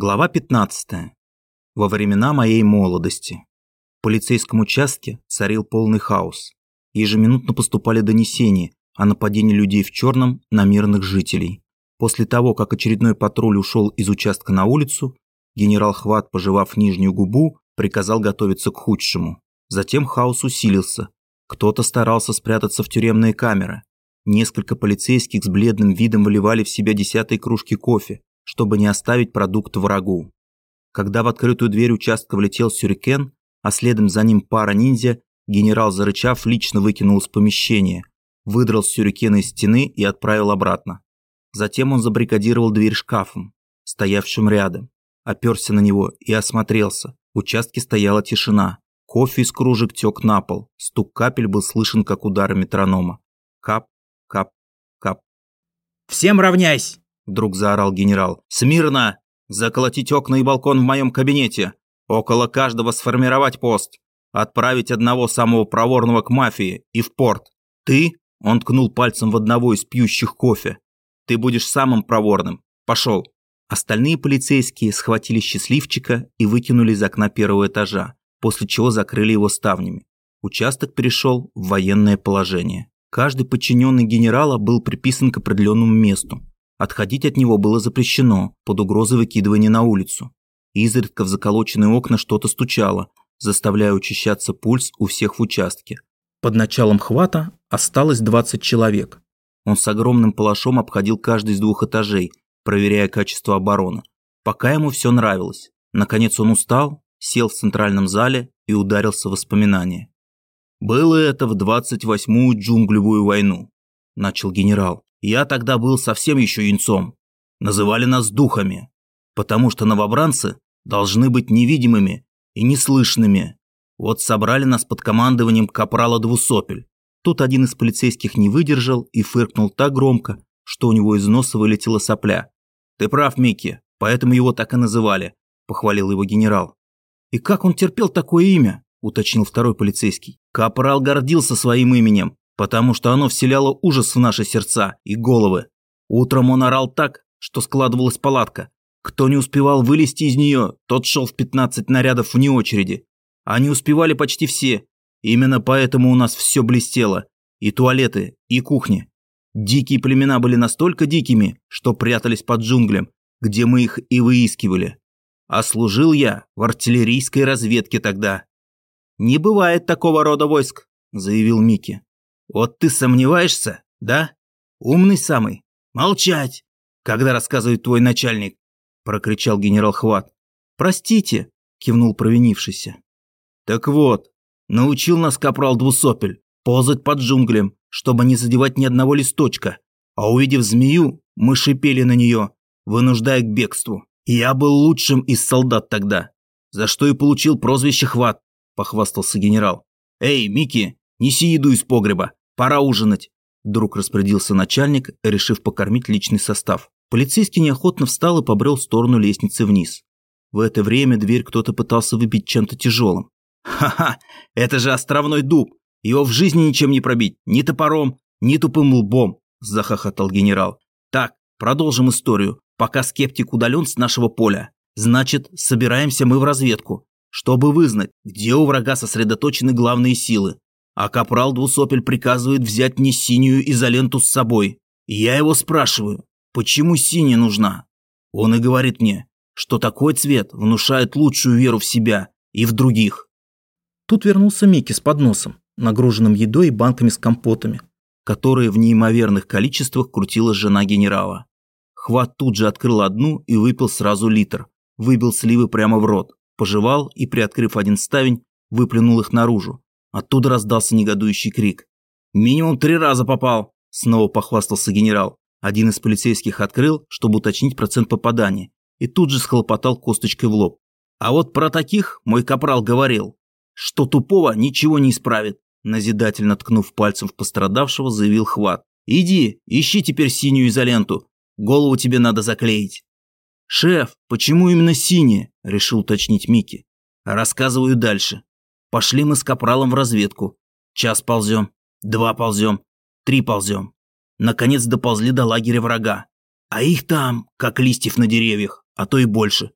Глава 15. Во времена моей молодости. В полицейском участке царил полный хаос. Ежеминутно поступали донесения о нападении людей в черном на мирных жителей. После того, как очередной патруль ушел из участка на улицу, генерал Хват, пожевав нижнюю губу, приказал готовиться к худшему. Затем хаос усилился. Кто-то старался спрятаться в тюремные камеры. Несколько полицейских с бледным видом выливали в себя десятые кружки кофе, чтобы не оставить продукт врагу. Когда в открытую дверь участка влетел сюрикен, а следом за ним пара ниндзя, генерал, зарычав, лично выкинул из помещения, выдрал сюрикена из стены и отправил обратно. Затем он забрикадировал дверь шкафом, стоявшим рядом, оперся на него и осмотрелся. В участке стояла тишина. Кофе из кружек тек на пол. Стук капель был слышен, как удары метронома. Кап, кап, кап. «Всем равняйсь!» Вдруг заорал генерал. «Смирно! Заколотить окна и балкон в моем кабинете! Около каждого сформировать пост! Отправить одного самого проворного к мафии и в порт! Ты?» Он ткнул пальцем в одного из пьющих кофе. «Ты будешь самым проворным! Пошел!» Остальные полицейские схватили счастливчика и выкинули из окна первого этажа, после чего закрыли его ставнями. Участок перешел в военное положение. Каждый подчиненный генерала был приписан к определенному месту. Отходить от него было запрещено, под угрозой выкидывания на улицу. Изредка в заколоченные окна что-то стучало, заставляя учащаться пульс у всех в участке. Под началом хвата осталось 20 человек. Он с огромным палашом обходил каждый из двух этажей, проверяя качество обороны. Пока ему все нравилось. Наконец он устал, сел в центральном зале и ударился в воспоминания. «Было это в 28-ю джунглевую войну», – начал генерал. Я тогда был совсем еще юнцом. Называли нас духами, потому что новобранцы должны быть невидимыми и неслышными. Вот собрали нас под командованием капрала Двусопель. Тут один из полицейских не выдержал и фыркнул так громко, что у него из носа вылетела сопля. «Ты прав, Микки, поэтому его так и называли», – похвалил его генерал. «И как он терпел такое имя?» – уточнил второй полицейский. «Капрал гордился своим именем потому что оно вселяло ужас в наши сердца и головы. Утром он орал так, что складывалась палатка. Кто не успевал вылезти из нее, тот шел в 15 нарядов вне очереди. Они успевали почти все. Именно поэтому у нас все блестело. И туалеты, и кухни. Дикие племена были настолько дикими, что прятались под джунглям, где мы их и выискивали. А служил я в артиллерийской разведке тогда. «Не бывает такого рода войск», – заявил Микки. Вот ты сомневаешься, да? Умный самый. Молчать, когда рассказывает твой начальник, прокричал генерал Хват. Простите, кивнул провинившийся. Так вот, научил нас капрал Двусопель ползать под джунглям, чтобы не задевать ни одного листочка, а увидев змею, мы шипели на нее, вынуждая к бегству. Я был лучшим из солдат тогда, за что и получил прозвище Хват, похвастался генерал. Эй, Микки, неси еду из погреба, Пора ужинать. Вдруг распорядился начальник, решив покормить личный состав. Полицейский неохотно встал и побрел в сторону лестницы вниз. В это время дверь кто-то пытался выбить чем-то тяжелым. «Ха-ха! Это же островной дуб! Его в жизни ничем не пробить, ни топором, ни тупым лбом!» – захохотал генерал. «Так, продолжим историю, пока скептик удален с нашего поля. Значит, собираемся мы в разведку, чтобы вызнать, где у врага сосредоточены главные силы а капрал Двусопель приказывает взять мне синюю изоленту с собой. Я его спрашиваю, почему синяя нужна? Он и говорит мне, что такой цвет внушает лучшую веру в себя и в других. Тут вернулся Микки с подносом, нагруженным едой и банками с компотами, которые в неимоверных количествах крутила жена генерала. Хват тут же открыл одну и выпил сразу литр, выбил сливы прямо в рот, пожевал и, приоткрыв один ставень, выплюнул их наружу, Оттуда раздался негодующий крик. «Минимум три раза попал!» – снова похвастался генерал. Один из полицейских открыл, чтобы уточнить процент попадания, и тут же схлопотал косточкой в лоб. «А вот про таких мой капрал говорил, что тупого ничего не исправит», назидательно ткнув пальцем в пострадавшего, заявил Хват. «Иди, ищи теперь синюю изоленту, голову тебе надо заклеить». «Шеф, почему именно синяя?» – решил уточнить Микки. «Рассказываю дальше. Пошли мы с капралом в разведку. Час ползем, два ползем, три ползем. Наконец доползли до лагеря врага. А их там, как листьев на деревьях, а то и больше.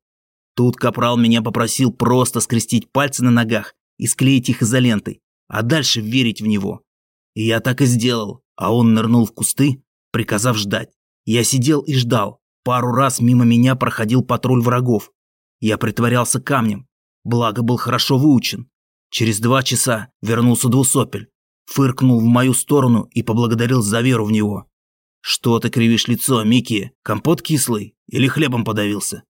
Тут капрал меня попросил просто скрестить пальцы на ногах и склеить их изолентой, а дальше верить в него. И я так и сделал, а он нырнул в кусты, приказав ждать. Я сидел и ждал. Пару раз мимо меня проходил патруль врагов. Я притворялся камнем, благо был хорошо выучен. Через два часа вернулся двусопель, фыркнул в мою сторону и поблагодарил за веру в него. «Что ты кривишь лицо, Микки? Компот кислый? Или хлебом подавился?»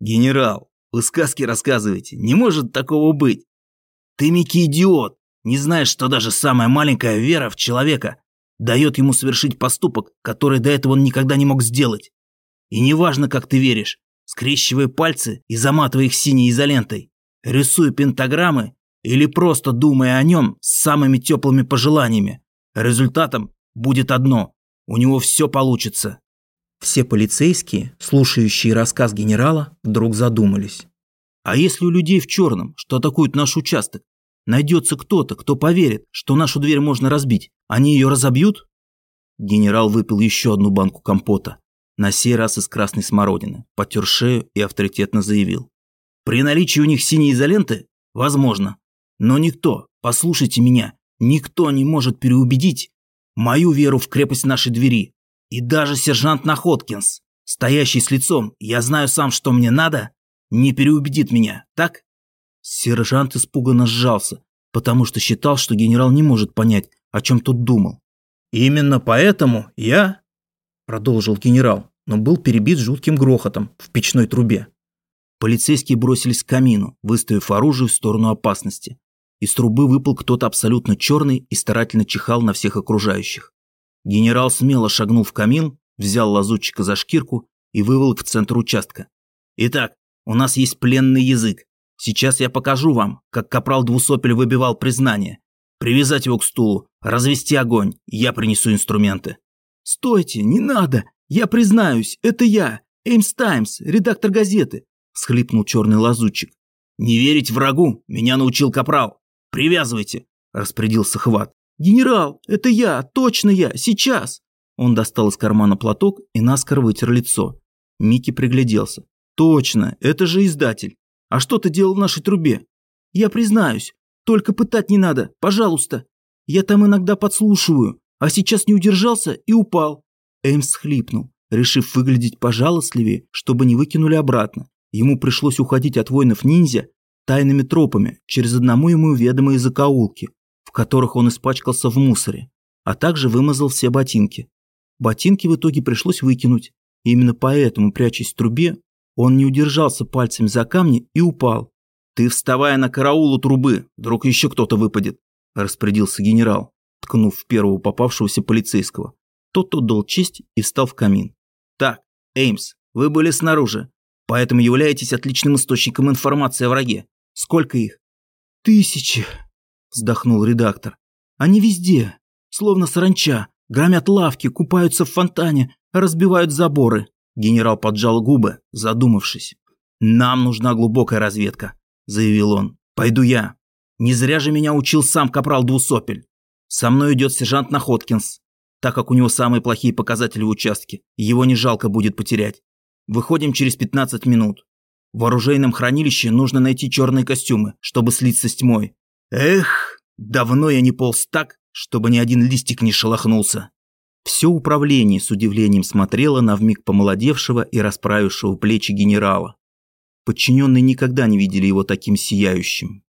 «Генерал, вы сказки рассказываете, не может такого быть!» «Ты, Микки, идиот! Не знаешь, что даже самая маленькая вера в человека дает ему совершить поступок, который до этого он никогда не мог сделать. И неважно, как ты веришь, скрещивай пальцы и заматывай их синей изолентой, рисуй пентаграммы или просто думая о нем с самыми теплыми пожеланиями. Результатом будет одно – у него все получится. Все полицейские, слушающие рассказ генерала, вдруг задумались. А если у людей в черном, что атакуют наш участок, найдется кто-то, кто поверит, что нашу дверь можно разбить, они ее разобьют? Генерал выпил еще одну банку компота, на сей раз из красной смородины, потер шею и авторитетно заявил. При наличии у них синей изоленты? Возможно. Но никто, послушайте меня, никто не может переубедить мою веру в крепость нашей двери. И даже сержант Находкинс, стоящий с лицом «я знаю сам, что мне надо», не переубедит меня, так? Сержант испуганно сжался, потому что считал, что генерал не может понять, о чем тот думал. «Именно поэтому я...» – продолжил генерал, но был перебит жутким грохотом в печной трубе. Полицейские бросились к камину, выставив оружие в сторону опасности. Из трубы выпал кто-то абсолютно черный и старательно чихал на всех окружающих. Генерал смело шагнул в камин, взял лазутчика за шкирку и вывел в центр участка. «Итак, у нас есть пленный язык. Сейчас я покажу вам, как капрал Двусопель выбивал признание. Привязать его к стулу, развести огонь, я принесу инструменты». «Стойте, не надо! Я признаюсь, это я, Эймс Таймс, редактор газеты схлипнул черный лазутчик. «Не верить врагу меня научил капрал. Привязывайте!» – распорядился хват. «Генерал, это я, точно я, сейчас!» Он достал из кармана платок и наскоро вытер лицо. Микки пригляделся. «Точно, это же издатель. А что ты делал в нашей трубе?» «Я признаюсь, только пытать не надо, пожалуйста. Я там иногда подслушиваю, а сейчас не удержался и упал». Эймс схлипнул, решив выглядеть пожалостливее, чтобы не выкинули обратно. Ему пришлось уходить от воинов-ниндзя тайными тропами через одному ему ведомые закоулки, в которых он испачкался в мусоре, а также вымазал все ботинки. Ботинки в итоге пришлось выкинуть, и именно поэтому, прячась в трубе, он не удержался пальцами за камни и упал. «Ты вставая на караул у трубы, вдруг еще кто-то выпадет», – распорядился генерал, ткнув в первого попавшегося полицейского. Тот отдал честь и встал в камин. «Так, Эймс, вы были снаружи. Поэтому являетесь отличным источником информации о враге. Сколько их? Тысячи, вздохнул редактор. Они везде, словно саранча, громят лавки, купаются в фонтане, разбивают заборы. Генерал поджал губы, задумавшись. «Нам нужна глубокая разведка», – заявил он. «Пойду я. Не зря же меня учил сам капрал Двусопель. Со мной идет сержант Находкинс, так как у него самые плохие показатели в участке. Его не жалко будет потерять. Выходим через 15 минут. В оружейном хранилище нужно найти черные костюмы, чтобы слиться с тьмой. Эх, давно я не полз так, чтобы ни один листик не шелохнулся. Все управление с удивлением смотрело на вмиг помолодевшего и расправившего плечи генерала. Подчиненные никогда не видели его таким сияющим.